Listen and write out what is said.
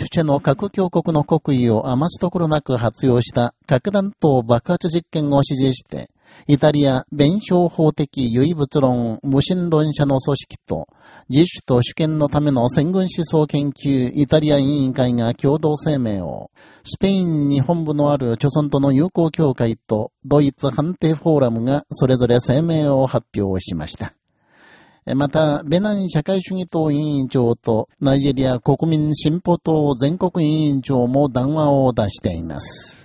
チュチェの核強国の国威を余すところなく発用した核弾頭爆発実験を支持して、イタリア弁証法的唯物論無神論者の組織と、自主と主権のための戦軍思想研究イタリア委員会が共同声明を、スペインに本部のある著村との友好協会とドイツ判定フォーラムがそれぞれ声明を発表しました。また、ベナン社会主義党委員長とナイジェリア国民進歩党全国委員長も談話を出しています。